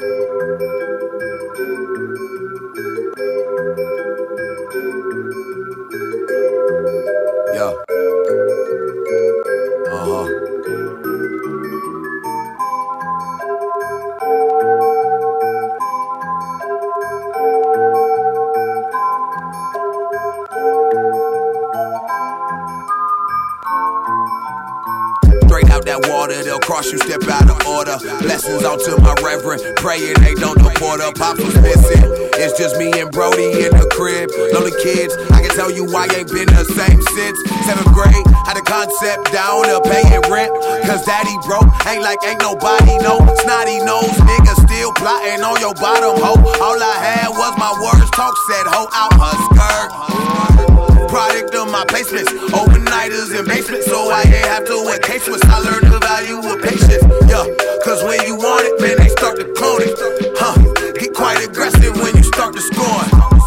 Yeah. That water, they'll cross you, step out of order. Blessings out to my reverend, praying they don't deport her. Pops was missing. It's just me and Brody in the crib. Lonely kids, I can tell you I ain't been the same since seventh grade. Had a concept down to paying rent. Cause daddy broke, ain't like ain't nobody know. Snotty nose, nigga still plotting on your bottom hoe. All I had was my words, talk said hoe out her skirt my placements. Overnighters in basements, so I ain't have to wear case. I learned the value of patience. Yeah, cause when you want it, man, they start to clone it. Huh, get quite aggressive when you start to score.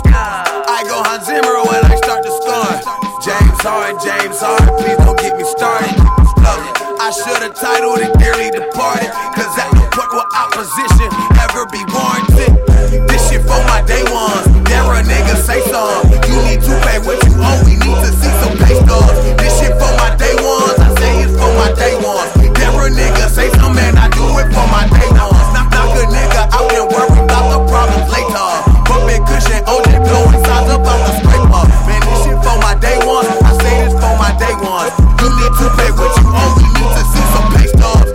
I go Hans Zimmer when I start to score. James Harden, James Harden, please don't get me started. I should've titled it Dearly Departed,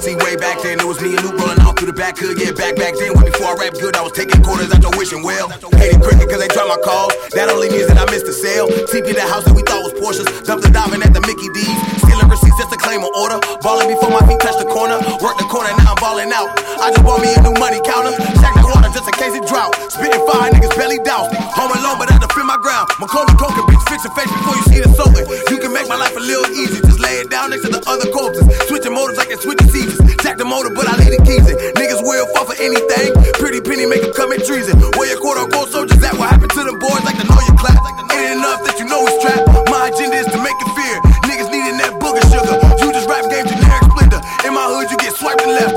See, way back then, it was me and Luke rolling out through the back hood. Yeah, back back then, way before I rap good, I was taking quarters out your wishing well. Hated cricket cause they dropped my calls. That only means that I missed a sale. TP the house that we thought was Porsche's. Dumped the diving at the Mickey D's. Stealing receipts just to claim an order. Balling before my feet touch the corner. Work the corner, now I'm balling out. I just bought me a new money counter. Stack the water just in case it drought. Spitting fire, niggas belly down. Home alone, but I defend my ground. Macaulay Culkin, bitch, fix your face before you see the soaking. You can make my life a little easy. Just lay it down next to the other corpses. Switching motors like they switching seasons motor, but I lay the keys in. Niggas will fall for anything. Pretty penny make them commit treason. Where your quarter unquote soldiers at? What happened to them boys like the know you clap? It ain't enough that you know it's trap. My agenda is to make you fear. Niggas needing that booger sugar. You just rap game generic splinter. In my hood, you get swiped and left.